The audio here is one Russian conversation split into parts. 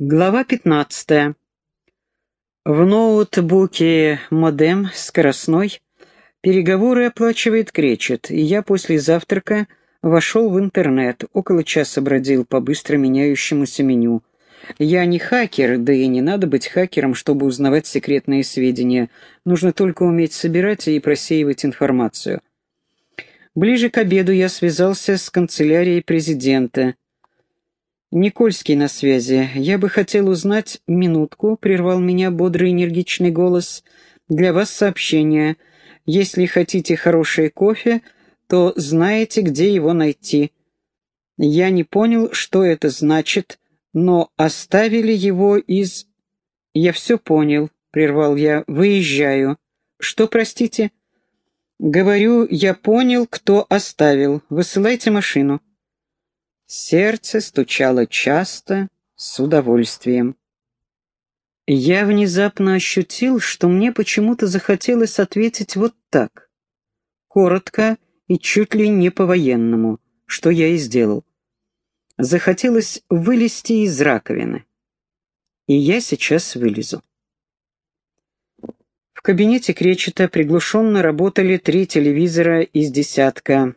Глава 15. В ноутбуке модем скоростной переговоры оплачивает Кречет, и я после завтрака вошел в интернет, около часа бродил по быстро меняющемуся меню. Я не хакер, да и не надо быть хакером, чтобы узнавать секретные сведения. Нужно только уметь собирать и просеивать информацию. Ближе к обеду я связался с канцелярией президента. «Никольский на связи. Я бы хотел узнать...» «Минутку», — прервал меня бодрый энергичный голос. «Для вас сообщение. Если хотите хорошее кофе, то знаете, где его найти». Я не понял, что это значит, но оставили его из... «Я все понял», — прервал я. «Выезжаю». «Что, простите?» «Говорю, я понял, кто оставил. Высылайте машину». Сердце стучало часто, с удовольствием. Я внезапно ощутил, что мне почему-то захотелось ответить вот так. Коротко и чуть ли не по-военному, что я и сделал. Захотелось вылезти из раковины. И я сейчас вылезу. В кабинете Кречета приглушенно работали три телевизора из десятка,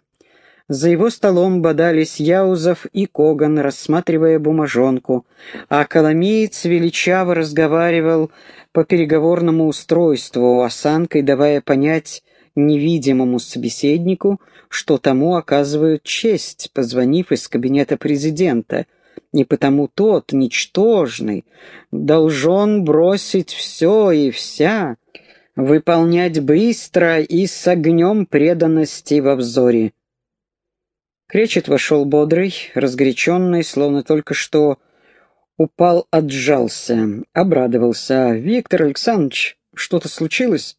за его столом бодались Яузов и Коган, рассматривая бумажонку, а Коломеец величаво разговаривал по переговорному устройству, осанкой давая понять невидимому собеседнику, что тому оказывают честь, позвонив из кабинета президента, и потому тот, ничтожный, должен бросить все и вся, выполнять быстро и с огнем преданности во взоре. Кречет вошел бодрый, разгоряченный, словно только что упал, отжался, обрадовался. «Виктор Александрович, что-то случилось?»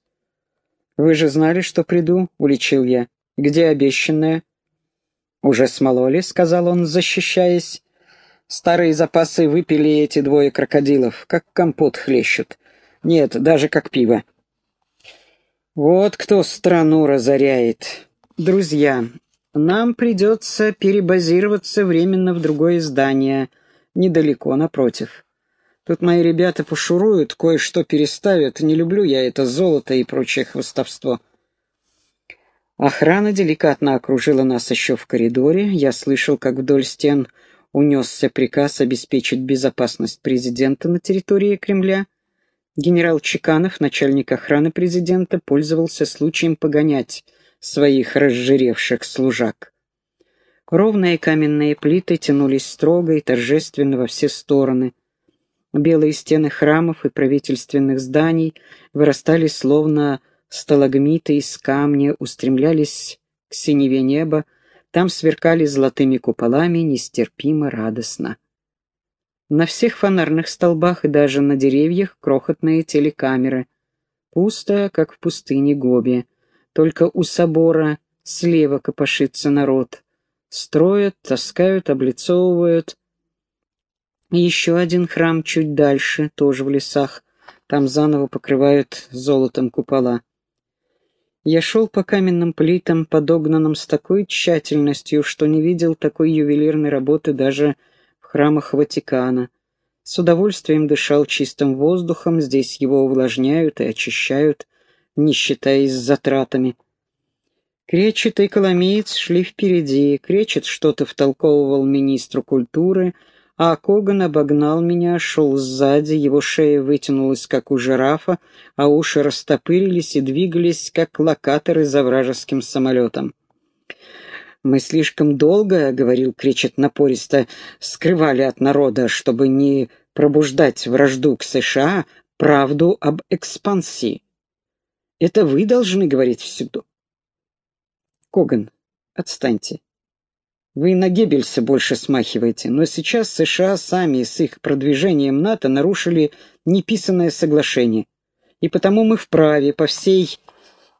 «Вы же знали, что приду», — уличил я. «Где обещанное?» «Уже смололи», — сказал он, защищаясь. «Старые запасы выпили эти двое крокодилов, как компот хлещут. Нет, даже как пиво». «Вот кто страну разоряет. Друзья, нам придется перебазироваться временно в другое здание, недалеко, напротив. Тут мои ребята пошуруют, кое-что переставят. Не люблю я это золото и прочее хвостовство. Охрана деликатно окружила нас еще в коридоре. Я слышал, как вдоль стен унесся приказ обеспечить безопасность президента на территории Кремля. Генерал Чеканов, начальник охраны президента, пользовался случаем погонять своих разжиревших служак. Ровные каменные плиты тянулись строго и торжественно во все стороны. Белые стены храмов и правительственных зданий вырастали словно сталагмиты из камня, устремлялись к синеве неба, там сверкали золотыми куполами нестерпимо радостно. На всех фонарных столбах и даже на деревьях крохотные телекамеры. Пусто, как в пустыне Гоби. Только у собора слева копошится народ. Строят, таскают, облицовывают. Еще один храм чуть дальше, тоже в лесах. Там заново покрывают золотом купола. Я шел по каменным плитам, подогнанным с такой тщательностью, что не видел такой ювелирной работы даже в храмах Ватикана. С удовольствием дышал чистым воздухом, здесь его увлажняют и очищают, не считаясь затратами. Кречет и Коломеец шли впереди, Кречет что-то втолковывал министру культуры, а Коган обогнал меня, шел сзади, его шея вытянулась, как у жирафа, а уши растопырились и двигались, как локаторы за вражеским самолетом. «Мы слишком долго, — говорил Кречет напористо, — скрывали от народа, чтобы не пробуждать вражду к США, правду об экспансии. Это вы должны говорить всюду. Коган, отстаньте. Вы на Геббельса больше смахиваете, но сейчас США сами с их продвижением НАТО нарушили неписанное соглашение. И потому мы вправе по всей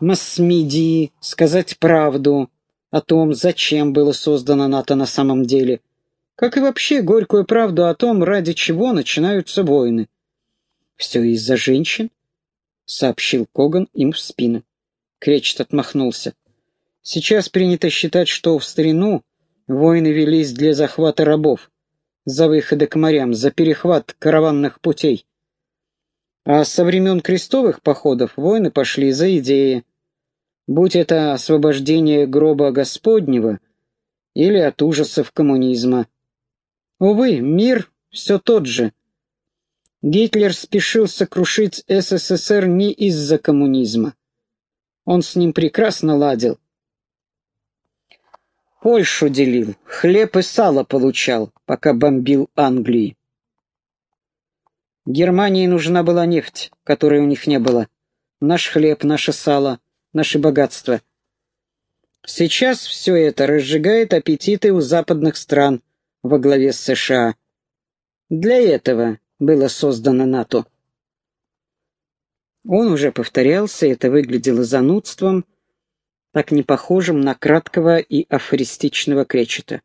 масс-медии сказать правду о том, зачем было создано НАТО на самом деле, как и вообще горькую правду о том, ради чего начинаются войны. Все из-за женщин? Сообщил Коган им в спину. Кречет отмахнулся. Сейчас принято считать, что в старину войны велись для захвата рабов. за выходы к морям, за перехват караванных путей. А со времен крестовых походов войны пошли за идеи. Будь это освобождение гроба Господнего или от ужасов коммунизма. Увы, мир все тот же. Гитлер спешил сокрушить СССР не из-за коммунизма. Он с ним прекрасно ладил. Польшу делил, хлеб и сало получал, пока бомбил Англии. Германии нужна была нефть, которой у них не было. Наш хлеб, наше сало, наши богатства. Сейчас все это разжигает аппетиты у западных стран во главе с США. Для этого было создано НАТО. Он уже повторялся, это выглядело занудством, так не похожим на краткого и афористичного кречета.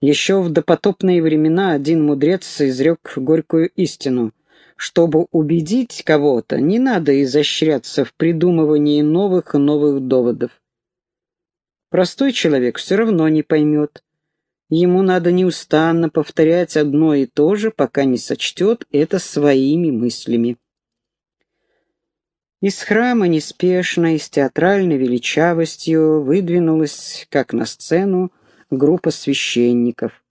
Еще в допотопные времена один мудрец изрек горькую истину. Чтобы убедить кого-то, не надо изощряться в придумывании новых и новых доводов. Простой человек все равно не поймет. Ему надо неустанно повторять одно и то же, пока не сочтет это своими мыслями. Из храма неспешно и с театральной величавостью выдвинулась, как на сцену, группа священников.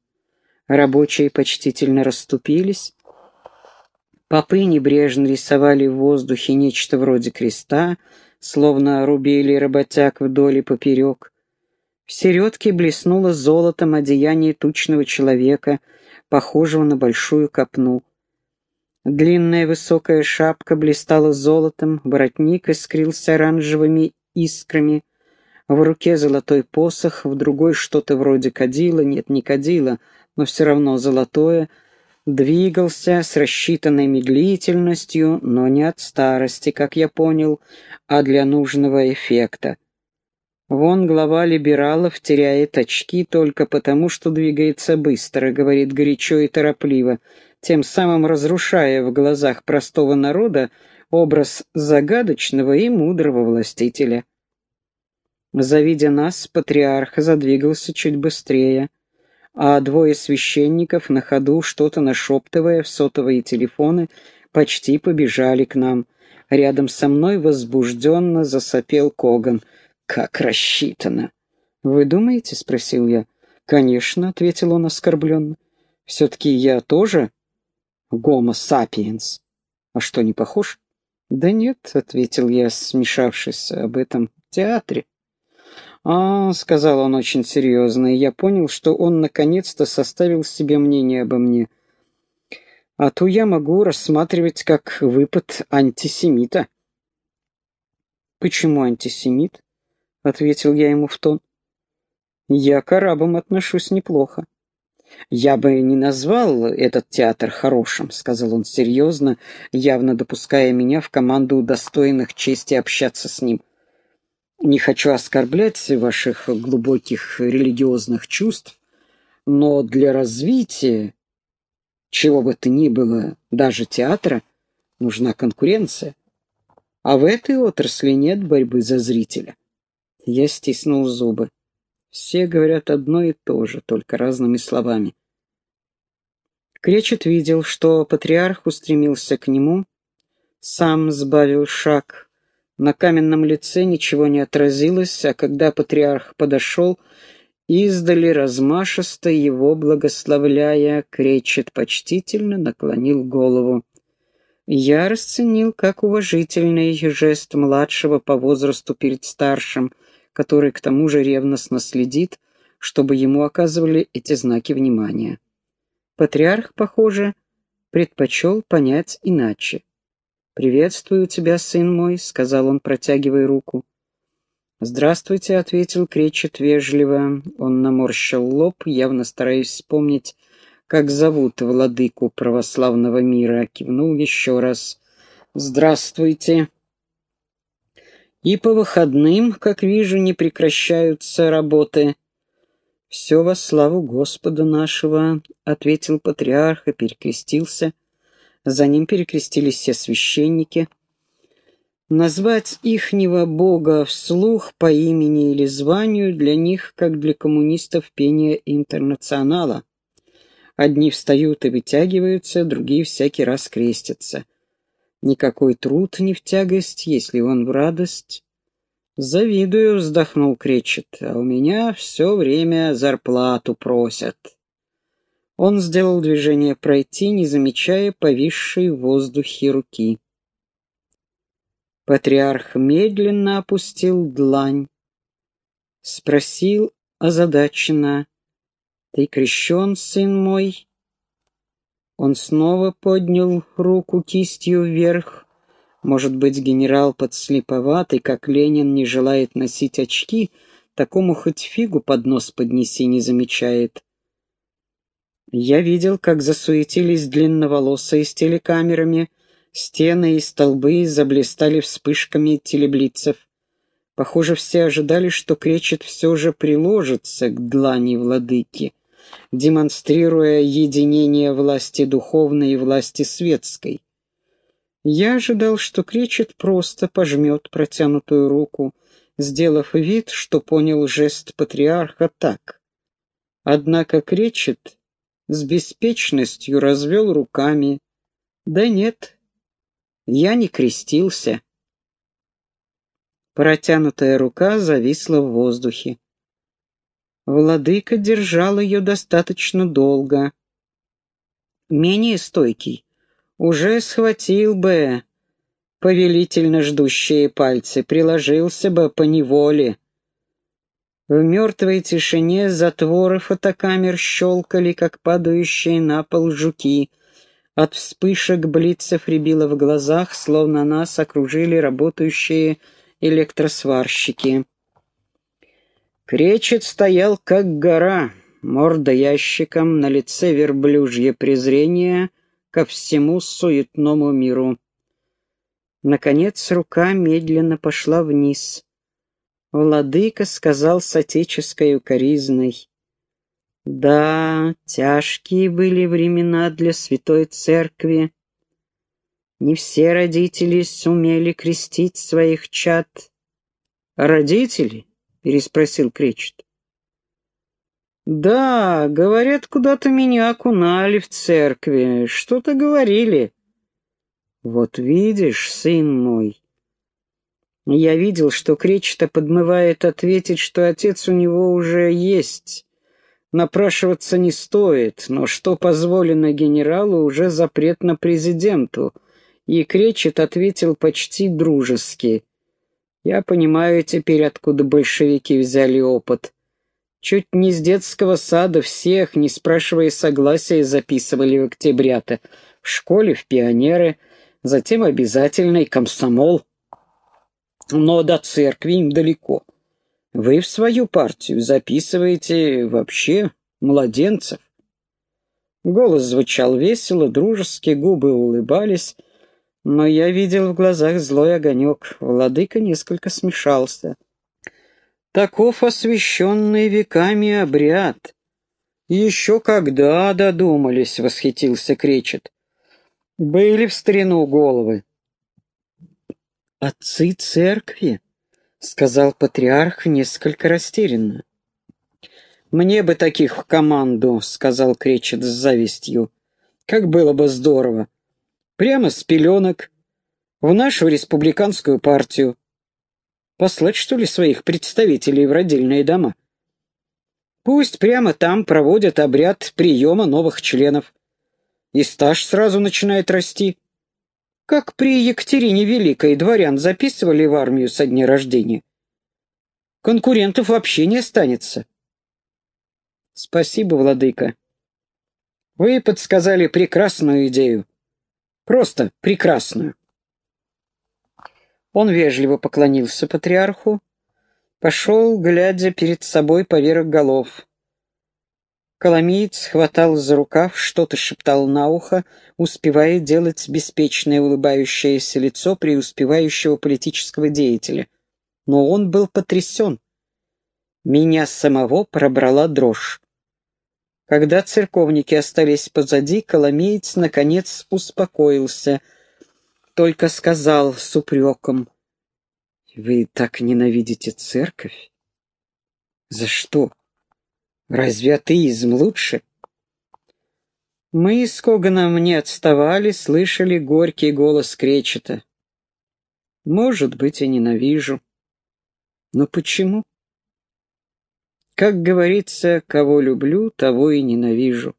Рабочие почтительно расступились. Попы небрежно рисовали в воздухе нечто вроде креста, словно рубили работяг вдоль и поперек. Середке блеснуло золотом одеяние тучного человека, похожего на большую копну. Длинная высокая шапка блистала золотом, воротник искрился оранжевыми искрами. В руке золотой посох, в другой что-то вроде кадила, нет, не кадила, но все равно золотое, двигался с рассчитанной медлительностью, но не от старости, как я понял, а для нужного эффекта. Вон глава либералов теряет очки только потому, что двигается быстро, говорит горячо и торопливо, тем самым разрушая в глазах простого народа образ загадочного и мудрого властителя. Завидя нас, патриарх задвигался чуть быстрее, а двое священников на ходу, что-то нашептывая в сотовые телефоны, почти побежали к нам. Рядом со мной возбужденно засопел Коган. «Как рассчитано!» «Вы думаете?» — спросил я. «Конечно», — ответил он оскорбленно. «Все-таки я тоже Гомо сапиенс. А что, не похож? Да нет, ответил я, смешавшись об этом театре. «А, — сказал он очень серьезно, и я понял, что он наконец-то составил себе мнение обо мне. А то я могу рассматривать как выпад антисемита». «Почему антисемит?» — ответил я ему в тон. «Я к арабам отношусь неплохо. «Я бы не назвал этот театр хорошим», — сказал он серьезно, явно допуская меня в команду удостоенных чести общаться с ним. «Не хочу оскорблять ваших глубоких религиозных чувств, но для развития чего бы то ни было, даже театра, нужна конкуренция. А в этой отрасли нет борьбы за зрителя». Я стиснул зубы. Все говорят одно и то же, только разными словами. Кречет видел, что патриарх устремился к нему, сам сбавил шаг. На каменном лице ничего не отразилось, а когда патриарх подошел, издали размашисто его благословляя, Кречет почтительно наклонил голову. Я расценил как уважительный жест младшего по возрасту перед старшим, который к тому же ревностно следит, чтобы ему оказывали эти знаки внимания. Патриарх, похоже, предпочел понять иначе. «Приветствую тебя, сын мой», — сказал он, протягивая руку. «Здравствуйте», — ответил Кречет вежливо. Он наморщил лоб, явно стараясь вспомнить, как зовут владыку православного мира, кивнул еще раз. «Здравствуйте». И по выходным, как вижу, не прекращаются работы. «Все во славу Господа нашего», — ответил патриарх и перекрестился. За ним перекрестились все священники. Назвать ихнего бога вслух по имени или званию для них, как для коммунистов, пение интернационала. Одни встают и вытягиваются, другие всякий раз крестятся. Никакой труд не в тягость, если он в радость. «Завидую», — вздохнул Кречет, — «а у меня все время зарплату просят». Он сделал движение пройти, не замечая повисшей в воздухе руки. Патриарх медленно опустил длань, спросил озадаченно, «Ты крещен, сын мой?» Он снова поднял руку кистью вверх. Может быть, генерал подслеповатый, как Ленин не желает носить очки, такому хоть фигу под нос поднеси не замечает. Я видел, как засуетились длинноволосые с телекамерами, стены и столбы заблистали вспышками телеблицев. Похоже, все ожидали, что кречет все же приложится к длани владыки, демонстрируя единение власти духовной и власти светской. Я ожидал, что кречет просто пожмет протянутую руку, сделав вид, что понял жест патриарха так. Однако кречет с беспечностью развел руками. «Да нет, я не крестился». Протянутая рука зависла в воздухе. Владыка держал ее достаточно долго. Менее стойкий уже схватил бы повелительно ждущие пальцы, приложился бы по неволе. В мертвой тишине затворы фотокамер щелкали, как падающие на пол жуки. От вспышек блицев рябило в глазах, словно нас окружили работающие электросварщики. Кречет стоял, как гора, морда ящиком, на лице верблюжье презрение ко всему суетному миру. Наконец рука медленно пошла вниз — Владыка сказал с отеческой укоризной. Да, тяжкие были времена для святой церкви. Не все родители сумели крестить своих чад. «Родители?» — переспросил Кречет. «Да, говорят, куда-то меня окунали в церкви, что-то говорили». «Вот видишь, сын мой, я видел, что Кречета подмывает ответить, что отец у него уже есть. Напрашиваться не стоит, но что позволено генералу, уже запрет на президенту. И Кречет ответил почти дружески. Я понимаю теперь, откуда большевики взяли опыт. Чуть не с детского сада всех, не спрашивая согласия, записывали в октябрята. В школе, в пионеры, затем обязательный комсомол но до церкви им далеко. Вы в свою партию записываете вообще младенцев. Голос звучал весело, дружески, губы улыбались, но я видел в глазах злой огонек. Владыка несколько смешался. Таков освященный веками обряд. Еще когда додумались, — восхитился Кречет. Были в старину головы. «Отцы церкви», — сказал патриарх несколько растерянно. «Мне бы таких в команду», — сказал Кречет с завистью. «Как было бы здорово! Прямо с пеленок в нашу республиканскую партию. Послать, что ли, своих представителей в родильные дома? Пусть прямо там проводят обряд приема новых членов. И стаж сразу начинает расти. Как при Екатерине Великой дворян записывали в армию со дня рождения. Конкурентов вообще не останется. Спасибо, владыка. Вы подсказали прекрасную идею. Просто прекрасную. Он вежливо поклонился патриарху, пошел, глядя перед собой поверх голов. Коломиец хватал за рукав, что-то шептал на ухо, успевая делать беспечное улыбающееся лицо преуспевающего политического деятеля. Но он был потрясен. Меня самого пробрала дрожь. Когда церковники остались позади, Коломеец, наконец, успокоился, только сказал с упреком, «Вы так ненавидите церковь? За что?» Разве атеизм лучше? Мы с Коганом не отставали, слышали горький голос кречета. Может быть, и ненавижу. Но почему? Как говорится, кого люблю, того и ненавижу.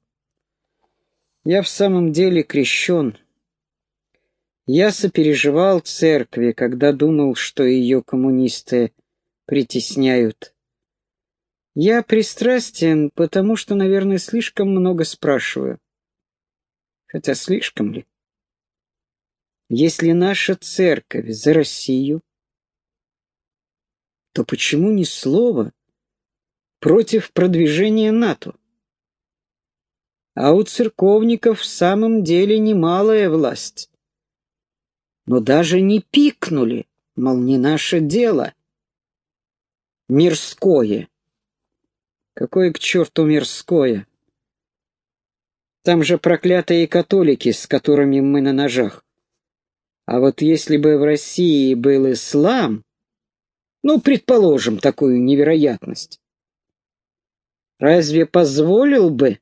Я в самом деле крещен. Я сопереживал церкви, когда думал, что ее коммунисты притесняют. Я пристрастен, потому что, наверное, слишком много спрашиваю. Хотя слишком ли? Если наша церковь за Россию, то почему ни слова против продвижения НАТО? А у церковников в самом деле немалая власть. Но даже не пикнули, мол, не наше дело. Мирское. Какое к черту мирское? Там же проклятые католики, с которыми мы на ножах. А вот если бы в России был ислам, ну, предположим, такую невероятность, разве позволил бы?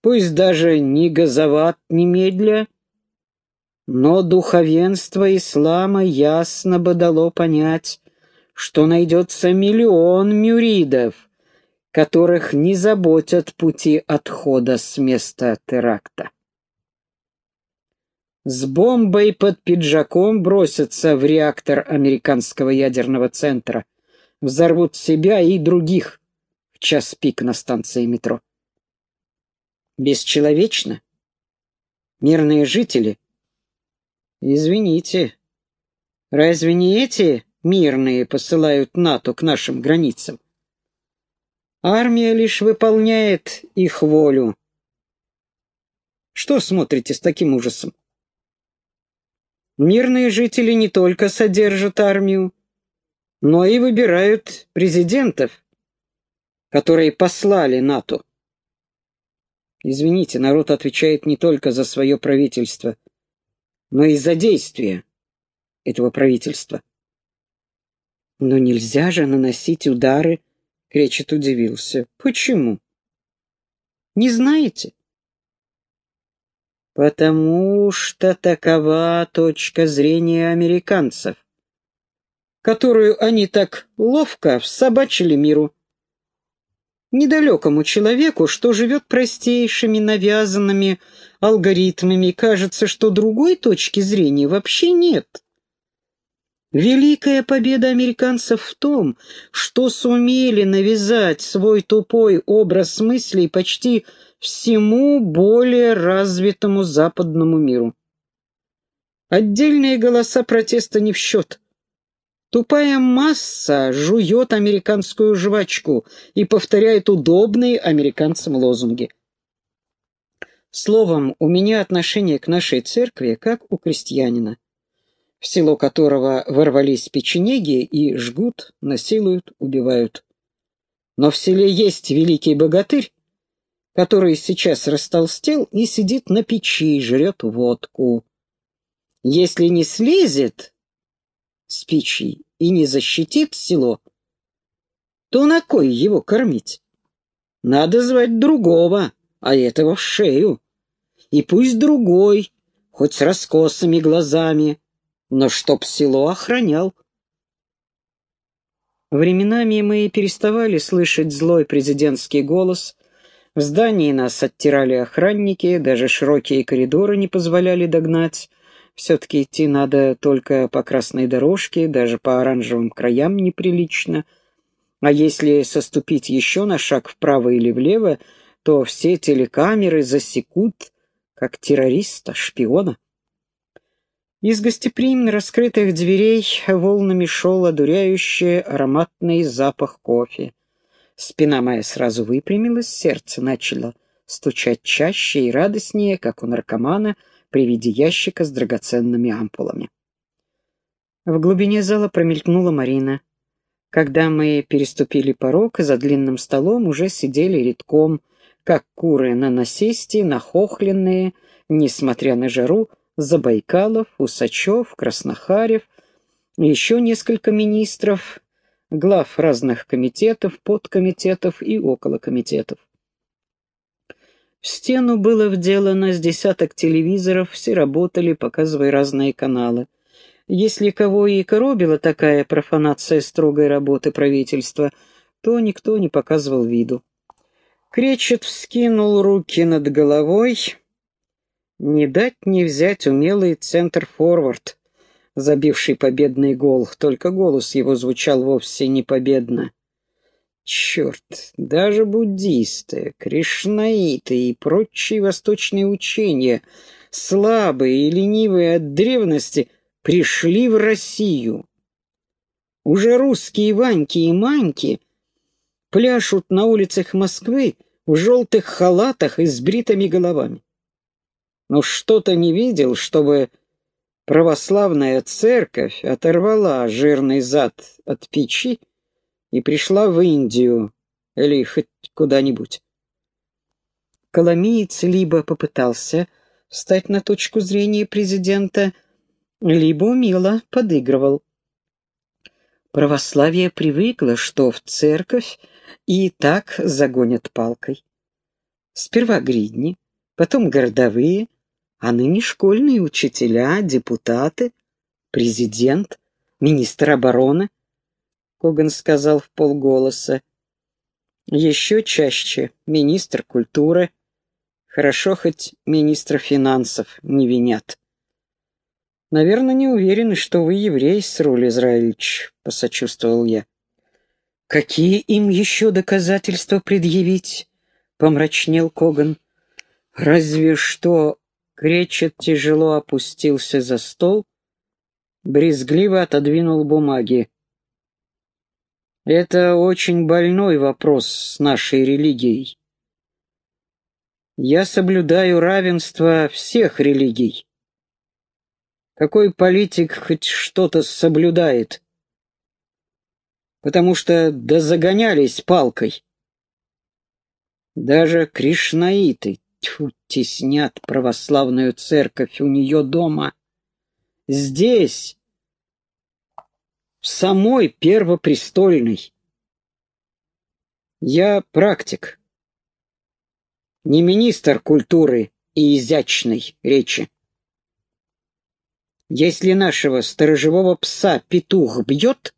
Пусть даже не газоват немедля, но духовенство ислама ясно бы дало понять, что найдется миллион мюридов, которых не заботят пути отхода с места теракта. С бомбой под пиджаком бросятся в реактор американского ядерного центра, взорвут себя и других в час пик на станции метро. Бесчеловечно? Мирные жители? Извините, разве не эти мирные посылают НАТО к нашим границам? Армия лишь выполняет их волю. Что смотрите с таким ужасом? Мирные жители не только содержат армию, но и выбирают президентов, которые послали НАТО. Извините, народ отвечает не только за свое правительство, но и за действия этого правительства. Но нельзя же наносить удары Кречет удивился. «Почему?» «Не знаете?» «Потому что такова точка зрения американцев, которую они так ловко всобачили миру. Недалекому человеку, что живет простейшими навязанными алгоритмами, кажется, что другой точки зрения вообще нет». Великая победа американцев в том, что сумели навязать свой тупой образ мыслей почти всему более развитому западному миру. Отдельные голоса протеста не в счет. Тупая масса жует американскую жвачку и повторяет удобные американцам лозунги. Словом, у меня отношение к нашей церкви как у крестьянина в село которого ворвались печенеги и жгут, насилуют, убивают. Но в селе есть великий богатырь, который сейчас растолстел и сидит на печи, жрет водку. Если не слезет с печи и не защитит село, то на кой его кормить? Надо звать другого, а этого в шею. И пусть другой, хоть с раскосыми глазами, но чтоб село охранял. Временами мы переставали слышать злой президентский голос. В здании нас оттирали охранники, даже широкие коридоры не позволяли догнать. Все-таки идти надо только по красной дорожке, даже по оранжевым краям неприлично. А если соступить еще на шаг вправо или влево, то все телекамеры засекут, как террориста, шпиона. Из гостеприимно раскрытых дверей волнами шел одуряющий ароматный запах кофе. Спина моя сразу выпрямилась, сердце начало стучать чаще и радостнее, как у наркомана при виде ящика с драгоценными ампулами. В глубине зала промелькнула Марина. Когда мы переступили порог, за длинным столом уже сидели редком, как куры на насесте, нахохленные, несмотря на жару, Забайкалов, Усачев, Краснохарев, еще несколько министров, глав разных комитетов, подкомитетов и околокомитетов. В стену было вделано с десяток телевизоров, все работали, показывая разные каналы. Если кого и коробила такая профанация строгой работы правительства, то никто не показывал виду. Кречет вскинул руки над головой. Не дать не взять умелый центр-форвард, забивший победный гол, только голос его звучал вовсе не победно. Черт, даже буддисты, кришнаиты и прочие восточные учения, слабые и ленивые от древности, пришли в Россию. Уже русские Ваньки и Маньки пляшут на улицах Москвы в желтых халатах и с бритыми головами. Но что-то не видел, чтобы православная церковь оторвала жирный зад от печи и пришла в Индию или хоть куда-нибудь. Коломиец либо попытался встать на точку зрения президента, либо умело подыгрывал. Православие привыкло, что в церковь и так загонят палкой. Сперва гридни, потом городовые, а ныне школьные учителя, депутаты, президент, министр обороны. Коган сказал в полголоса. Еще чаще министр культуры. Хорошо, хоть министра финансов не винят. «Наверное, не уверены, что вы еврей, Сруль Израильевич», — посочувствовал я. «Какие им еще доказательства предъявить?» — помрачнел Коган. «Разве что...» — Кречет тяжело опустился за стол, брезгливо отодвинул бумаги. «Это очень больной вопрос с нашей религией. Я соблюдаю равенство всех религий. Какой политик хоть что-то соблюдает? Потому что да загонялись палкой. Даже кришнаиты тьфу, теснят православную церковь у нее дома. Здесь, самой первопрестольной. Я практик, не министр культуры и изящной речи. Если нашего сторожевого пса петух бьет,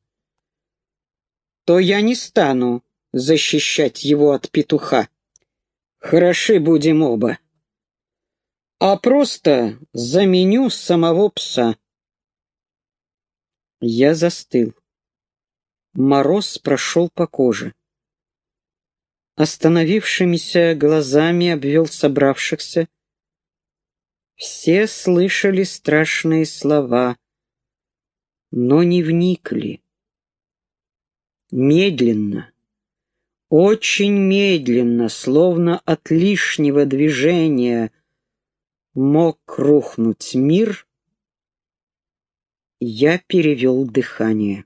то я не стану защищать его от петуха. Хороши будем оба. А просто заменю самого пса. Я застыл. Мороз прошел по коже. Остановившимися глазами обвел собравшихся, все слышали страшные слова, но не вникли. Медленно, очень медленно, словно от лишнего движения, мог рухнуть мир, я перевел дыхание.